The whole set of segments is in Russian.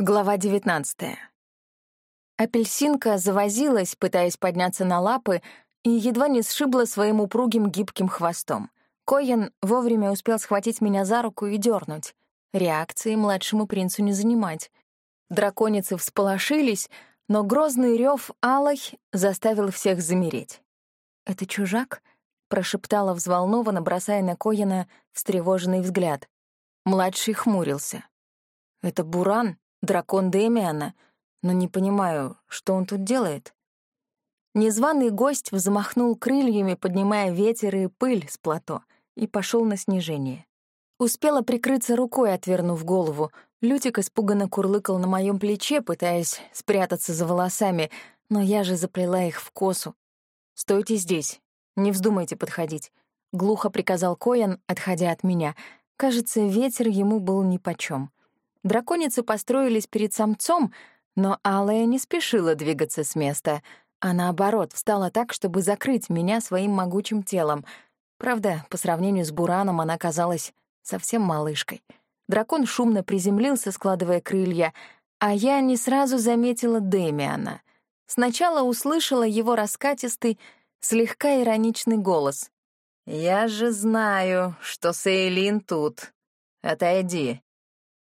Глава 19. Апельсинка завозилась, пытаясь подняться на лапы, и едва не сшибла своим упругим гибким хвостом. Коен вовремя успел схватить меня за руку и дернуть. Реакции младшему принцу не занимать. Драконицы всполошились, но грозный рев алой заставил всех замереть. «Это чужак?» — прошептала взволнованно, бросая на Коена встревоженный взгляд. Младший хмурился. «Это Буран?» Дракон Дэмиана, но не понимаю, что он тут делает. Незваный гость взмахнул крыльями, поднимая ветер и пыль с плато, и пошел на снижение. Успела прикрыться рукой, отвернув голову. Лютик испуганно курлыкал на моем плече, пытаясь спрятаться за волосами, но я же заплела их в косу. «Стойте здесь, не вздумайте подходить», — глухо приказал Коян, отходя от меня. Кажется, ветер ему был нипочём. Драконицы построились перед самцом, но Алая не спешила двигаться с места, а наоборот встала так, чтобы закрыть меня своим могучим телом. Правда, по сравнению с Бураном она казалась совсем малышкой. Дракон шумно приземлился, складывая крылья, а я не сразу заметила Демиана. Сначала услышала его раскатистый, слегка ироничный голос. «Я же знаю, что Сейлин тут. Отойди,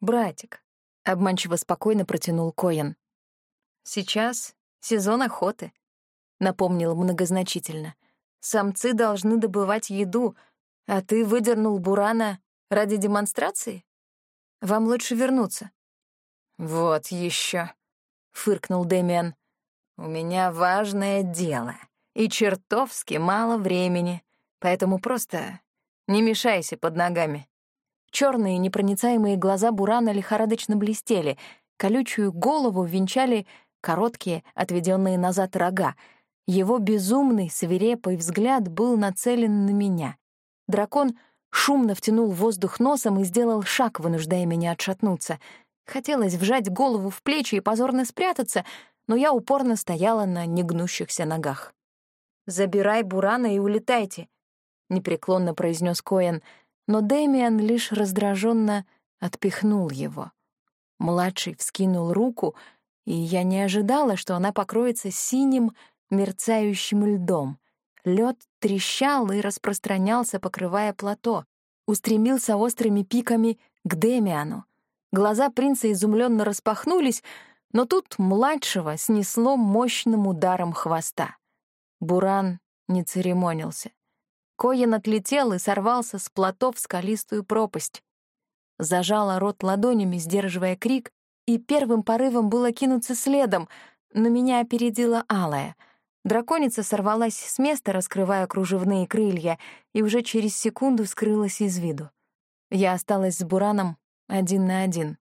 «Братик», — обманчиво спокойно протянул Коэн. «Сейчас сезон охоты», — напомнил многозначительно. «Самцы должны добывать еду, а ты выдернул Бурана ради демонстрации? Вам лучше вернуться». «Вот еще, фыркнул Дэмиан. «У меня важное дело и чертовски мало времени, поэтому просто не мешайся под ногами». Черные непроницаемые глаза Бурана лихорадочно блестели, колючую голову венчали короткие, отведенные назад рога. Его безумный, свирепый взгляд был нацелен на меня. Дракон шумно втянул воздух носом и сделал шаг, вынуждая меня отшатнуться. Хотелось вжать голову в плечи и позорно спрятаться, но я упорно стояла на негнущихся ногах. «Забирай Бурана и улетайте», — непреклонно произнес Коэн — но Дэмиан лишь раздраженно отпихнул его. Младший вскинул руку, и я не ожидала, что она покроется синим, мерцающим льдом. Лед трещал и распространялся, покрывая плато, устремился острыми пиками к Демиану. Глаза принца изумленно распахнулись, но тут младшего снесло мощным ударом хвоста. Буран не церемонился. Коен отлетел и сорвался с плато в скалистую пропасть. Зажала рот ладонями, сдерживая крик, и первым порывом было кинуться следом, но меня опередила Алая. Драконица сорвалась с места, раскрывая кружевные крылья, и уже через секунду скрылась из виду. Я осталась с Бураном один на один.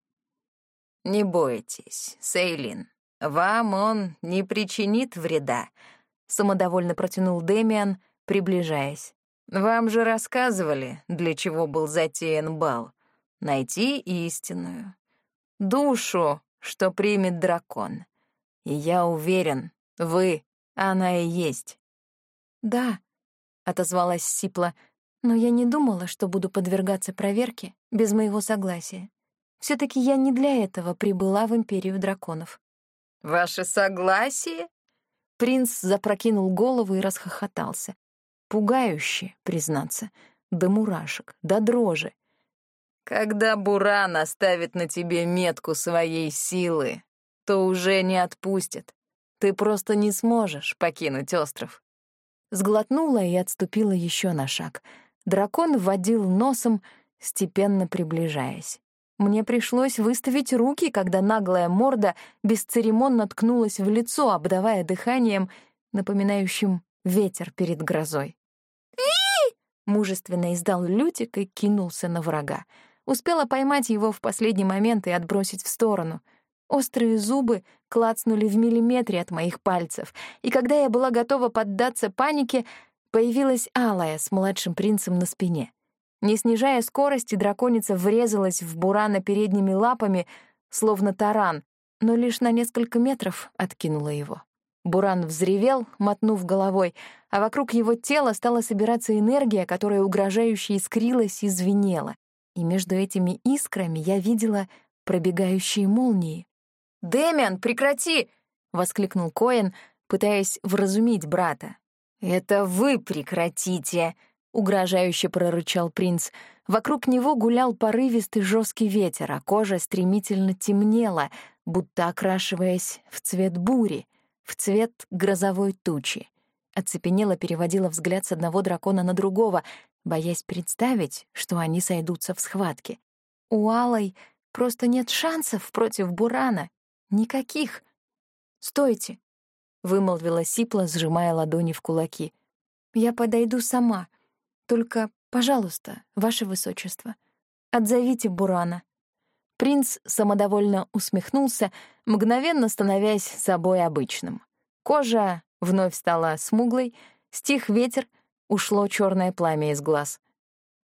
«Не бойтесь, Сейлин, вам он не причинит вреда», — самодовольно протянул Демиан, приближаясь. Вам же рассказывали, для чего был затеян бал. Найти истинную. Душу, что примет дракон. И я уверен, вы, она и есть. «Да», — отозвалась Сипла, «но я не думала, что буду подвергаться проверке без моего согласия. все таки я не для этого прибыла в Империю драконов». «Ваше согласие?» Принц запрокинул голову и расхохотался. Пугающе, признаться, до мурашек, до дрожи. Когда Буран оставит на тебе метку своей силы, то уже не отпустит. Ты просто не сможешь покинуть остров. Сглотнула и отступила еще на шаг. Дракон вводил носом, степенно приближаясь. Мне пришлось выставить руки, когда наглая морда бесцеремонно ткнулась в лицо, обдавая дыханием, напоминающим ветер перед грозой. Мужественно издал Лютик и кинулся на врага. Успела поймать его в последний момент и отбросить в сторону. Острые зубы клацнули в миллиметре от моих пальцев, и когда я была готова поддаться панике, появилась Алая с младшим принцем на спине. Не снижая скорости, драконица врезалась в Бурана передними лапами, словно таран, но лишь на несколько метров откинула его. Буран взревел, мотнув головой, а вокруг его тела стала собираться энергия, которая угрожающе искрилась и звенела. И между этими искрами я видела пробегающие молнии. «Дэмиан, прекрати!» — воскликнул Коэн, пытаясь вразумить брата. «Это вы прекратите!» — угрожающе прорычал принц. Вокруг него гулял порывистый жесткий ветер, а кожа стремительно темнела, будто окрашиваясь в цвет бури, в цвет грозовой тучи. Оцепенела переводила взгляд с одного дракона на другого, боясь представить, что они сойдутся в схватке. У Алой просто нет шансов против Бурана. Никаких. «Стойте!» — вымолвила Сипла, сжимая ладони в кулаки. «Я подойду сама. Только, пожалуйста, ваше высочество, отзовите Бурана». Принц самодовольно усмехнулся, мгновенно становясь собой обычным. Кожа вновь стала смуглой, стих ветер, ушло черное пламя из глаз.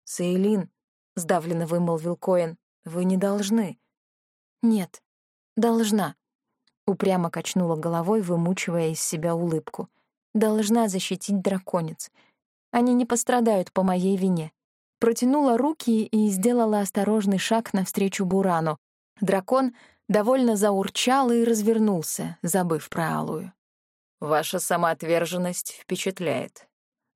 «Сейлин», — сдавленно вымолвил Коэн, — «вы не должны». «Нет, должна», — упрямо качнула головой, вымучивая из себя улыбку. «Должна защитить драконец. Они не пострадают по моей вине». Протянула руки и сделала осторожный шаг навстречу Бурану. Дракон довольно заурчал и развернулся, забыв про Алую. «Ваша самоотверженность впечатляет».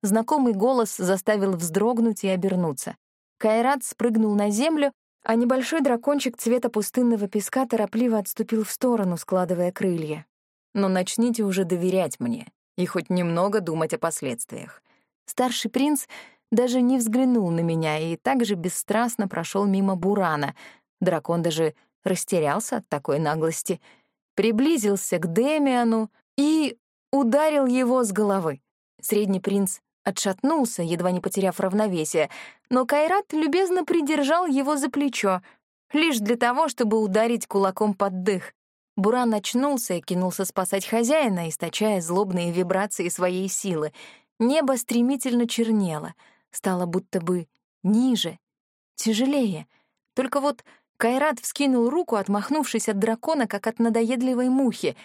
Знакомый голос заставил вздрогнуть и обернуться. Кайрат спрыгнул на землю, а небольшой дракончик цвета пустынного песка торопливо отступил в сторону, складывая крылья. «Но начните уже доверять мне и хоть немного думать о последствиях». Старший принц даже не взглянул на меня и также бесстрастно прошел мимо Бурана. Дракон даже растерялся от такой наглости, приблизился к Демиану и ударил его с головы. Средний принц отшатнулся, едва не потеряв равновесие, но Кайрат любезно придержал его за плечо, лишь для того, чтобы ударить кулаком под дых. Буран очнулся и кинулся спасать хозяина, источая злобные вибрации своей силы. Небо стремительно чернело, стало будто бы ниже, тяжелее. Только вот Кайрат вскинул руку, отмахнувшись от дракона, как от надоедливой мухи.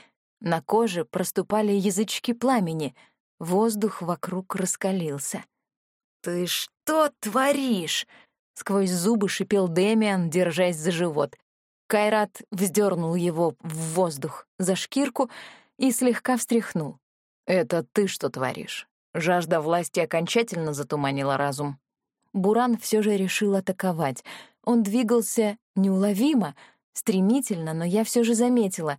На коже проступали язычки пламени — Воздух вокруг раскалился. «Ты что творишь?» — сквозь зубы шипел Дэмиан, держась за живот. Кайрат вздернул его в воздух за шкирку и слегка встряхнул. «Это ты что творишь?» Жажда власти окончательно затуманила разум. Буран все же решил атаковать. Он двигался неуловимо, стремительно, но я все же заметила.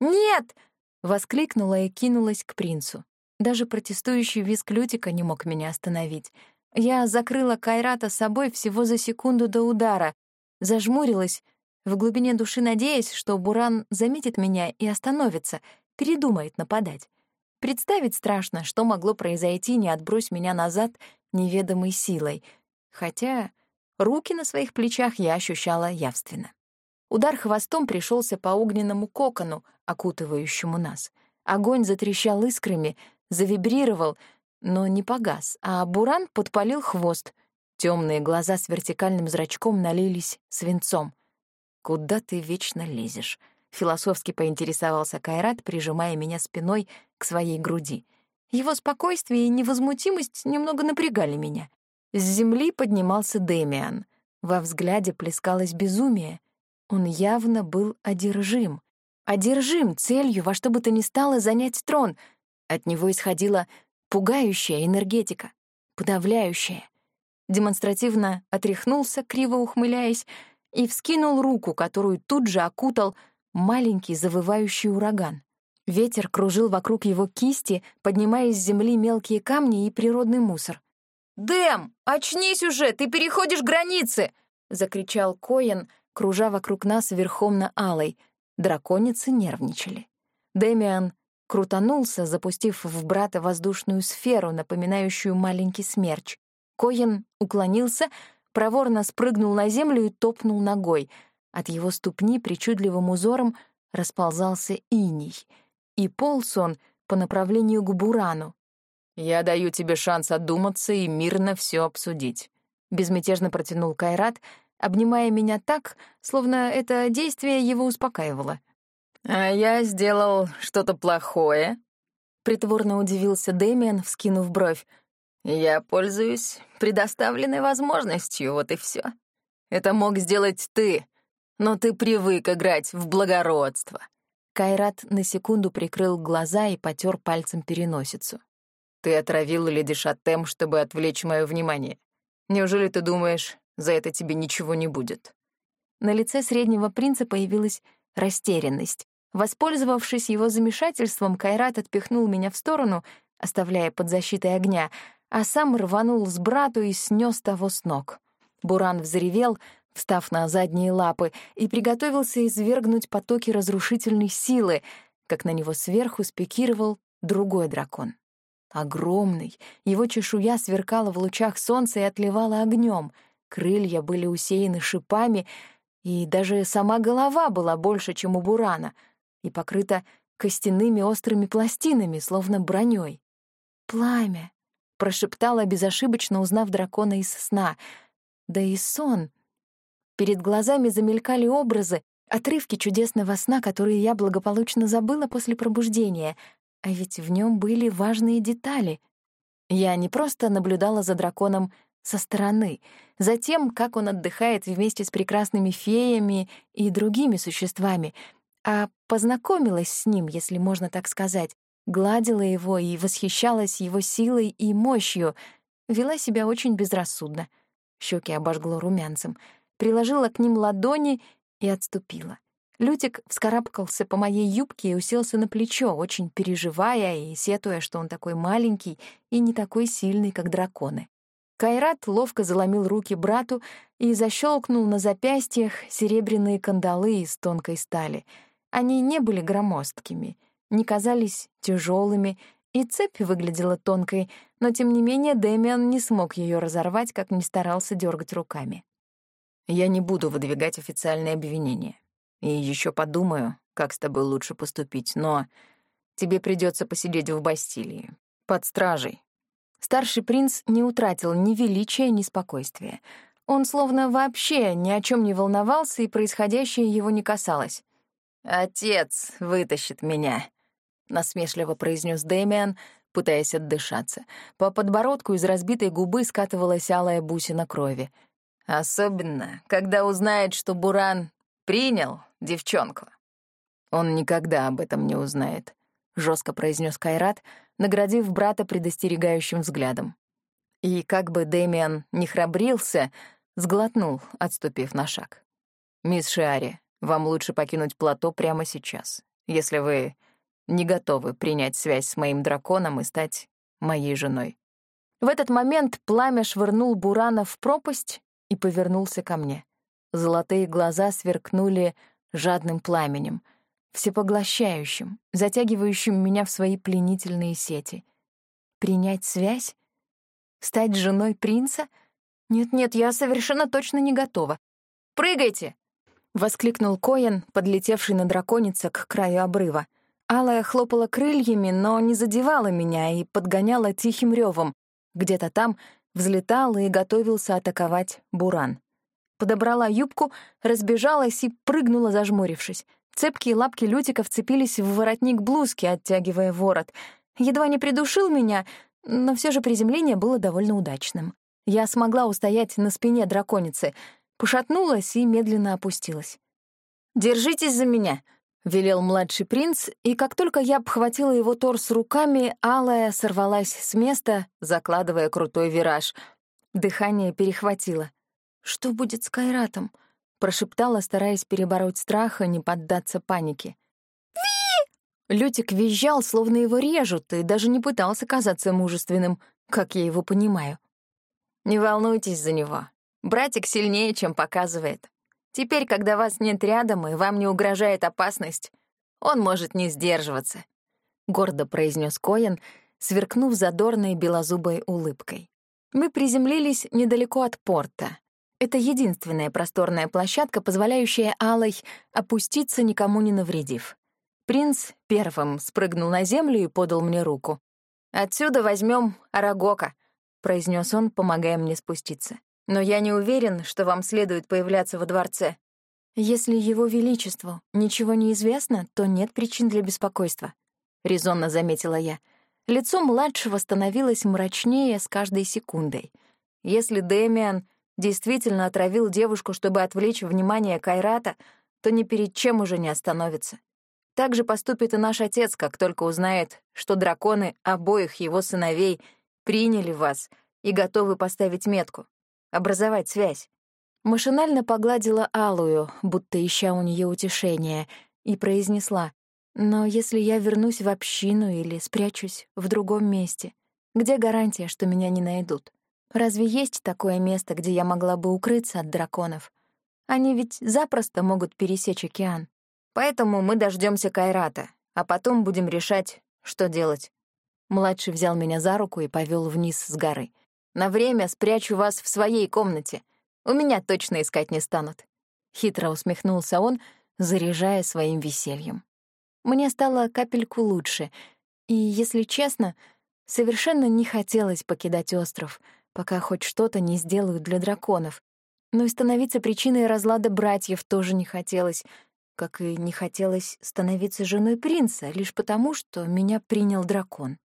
«Нет!» — воскликнула и кинулась к принцу. Даже протестующий визг Лютика не мог меня остановить. Я закрыла Кайрата собой всего за секунду до удара, зажмурилась, в глубине души надеясь, что Буран заметит меня и остановится, передумает нападать. Представить страшно, что могло произойти, не отбрось меня назад неведомой силой. Хотя руки на своих плечах я ощущала явственно. Удар хвостом пришелся по огненному кокону, окутывающему нас. Огонь затрещал искрами — завибрировал, но не погас, а Буран подпалил хвост. Темные глаза с вертикальным зрачком налились свинцом. «Куда ты вечно лезешь?» — философски поинтересовался Кайрат, прижимая меня спиной к своей груди. Его спокойствие и невозмутимость немного напрягали меня. С земли поднимался Демиан. Во взгляде плескалось безумие. Он явно был одержим. Одержим целью во что бы то ни стало занять трон — от него исходила пугающая энергетика, подавляющая. Демонстративно отряхнулся, криво ухмыляясь, и вскинул руку, которую тут же окутал маленький завывающий ураган. Ветер кружил вокруг его кисти, поднимая с земли мелкие камни и природный мусор. «Дэм, очнись уже, ты переходишь границы!» — закричал Коэн, кружа вокруг нас верхом на алой. Драконицы нервничали. Дэмиан крутанулся, запустив в брата воздушную сферу, напоминающую маленький смерч. Коен уклонился, проворно спрыгнул на землю и топнул ногой. От его ступни причудливым узором расползался иней. И полз он по направлению к Бурану. «Я даю тебе шанс одуматься и мирно все обсудить», — безмятежно протянул Кайрат, обнимая меня так, словно это действие его успокаивало. «А я сделал что-то плохое?» Притворно удивился Дэмиан, вскинув бровь. «Я пользуюсь предоставленной возможностью, вот и все. Это мог сделать ты, но ты привык играть в благородство. Кайрат на секунду прикрыл глаза и потер пальцем переносицу. «Ты отравил леди Шатем, чтобы отвлечь мое внимание. Неужели ты думаешь, за это тебе ничего не будет?» На лице среднего принца появилась растерянность. Воспользовавшись его замешательством, Кайрат отпихнул меня в сторону, оставляя под защитой огня, а сам рванул с брату и снес того с ног. Буран взревел, встав на задние лапы, и приготовился извергнуть потоки разрушительной силы, как на него сверху спикировал другой дракон. Огромный, его чешуя сверкала в лучах солнца и отливала огнем, крылья были усеяны шипами, и даже сама голова была больше, чем у Бурана, и покрыта костяными острыми пластинами, словно броней. «Пламя!» — прошептала, безошибочно узнав дракона из сна. Да и сон Перед глазами замелькали образы, отрывки чудесного сна, которые я благополучно забыла после пробуждения, а ведь в нем были важные детали. Я не просто наблюдала за драконом со стороны, за тем, как он отдыхает вместе с прекрасными феями и другими существами, а познакомилась с ним, если можно так сказать, гладила его и восхищалась его силой и мощью, вела себя очень безрассудно. Щеки обожгло румянцем — приложила к ним ладони и отступила. Лютик вскарабкался по моей юбке и уселся на плечо, очень переживая и сетуя, что он такой маленький и не такой сильный, как драконы. Кайрат ловко заломил руки брату и защелкнул на запястьях серебряные кандалы из тонкой стали. Они не были громоздкими, не казались тяжелыми, и цепь выглядела тонкой, но тем не менее Дэмиан не смог ее разорвать, как ни старался дергать руками. Я не буду выдвигать официальные обвинения. И еще подумаю, как с тобой лучше поступить, но тебе придется посидеть в Бастилии, под стражей. Старший принц не утратил ни величия, ни спокойствия. Он словно вообще ни о чем не волновался, и происходящее его не касалось. «Отец вытащит меня», — насмешливо произнес Дэмиан, пытаясь отдышаться. По подбородку из разбитой губы скатывалась алая бусина крови — Особенно, когда узнает, что Буран принял девчонку. Он никогда об этом не узнает, жестко произнес Кайрат, наградив брата предостерегающим взглядом. И как бы Дэмиан не храбрился, сглотнул, отступив на шаг. «Мисс Шиари, вам лучше покинуть плато прямо сейчас, если вы не готовы принять связь с моим драконом и стать моей женой». В этот момент пламя швырнул Бурана в пропасть, и повернулся ко мне. Золотые глаза сверкнули жадным пламенем, всепоглощающим, затягивающим меня в свои пленительные сети. Принять связь? Стать женой принца? Нет-нет, я совершенно точно не готова. «Прыгайте!» — воскликнул Коэн, подлетевший на драконица к краю обрыва. Алая хлопала крыльями, но не задевала меня и подгоняла тихим ревом. Где-то там взлетал и готовился атаковать буран. Подобрала юбку, разбежалась и прыгнула, зажмурившись. Цепкие лапки Лютика вцепились в воротник блузки, оттягивая ворот. Едва не придушил меня, но все же приземление было довольно удачным. Я смогла устоять на спине драконицы, пошатнулась и медленно опустилась. «Держитесь за меня!» — велел младший принц, и как только я обхватила его торс руками, Алая сорвалась с места, закладывая крутой вираж. Дыхание перехватило. «Что будет с Кайратом?» — прошептала, стараясь перебороть страх и не поддаться панике. «Ви!» Лютик визжал, словно его режут, и даже не пытался казаться мужественным, как я его понимаю. «Не волнуйтесь за него. Братик сильнее, чем показывает», Теперь, когда вас нет рядом и вам не угрожает опасность, он может не сдерживаться», — гордо произнес Коэн, сверкнув задорной белозубой улыбкой. Мы приземлились недалеко от порта. Это единственная просторная площадка, позволяющая Алой опуститься, никому не навредив. Принц первым спрыгнул на землю и подал мне руку. «Отсюда возьмем Арагока», — произнес он, помогая мне спуститься но я не уверен, что вам следует появляться во дворце. Если его величеству ничего не известно, то нет причин для беспокойства», — резонно заметила я. Лицо младшего становилось мрачнее с каждой секундой. Если Дэмиан действительно отравил девушку, чтобы отвлечь внимание Кайрата, то ни перед чем уже не остановится. Так же поступит и наш отец, как только узнает, что драконы обоих его сыновей приняли вас и готовы поставить метку, образовать связь. Машинально погладила Алую, будто ища у нее утешения, и произнесла, «Но если я вернусь в общину или спрячусь в другом месте, где гарантия, что меня не найдут? Разве есть такое место, где я могла бы укрыться от драконов? Они ведь запросто могут пересечь океан. Поэтому мы дождемся Кайрата, а потом будем решать, что делать. Младший взял меня за руку и повел вниз с горы. На время спрячу вас в своей комнате. У меня точно искать не станут. Хитро усмехнулся он, заряжая своим весельем. Мне стало капельку лучше, и, если честно, совершенно не хотелось покидать остров, пока хоть что-то не сделают для драконов. Но и становиться причиной разлада братьев тоже не хотелось — как и не хотелось становиться женой принца лишь потому, что меня принял дракон.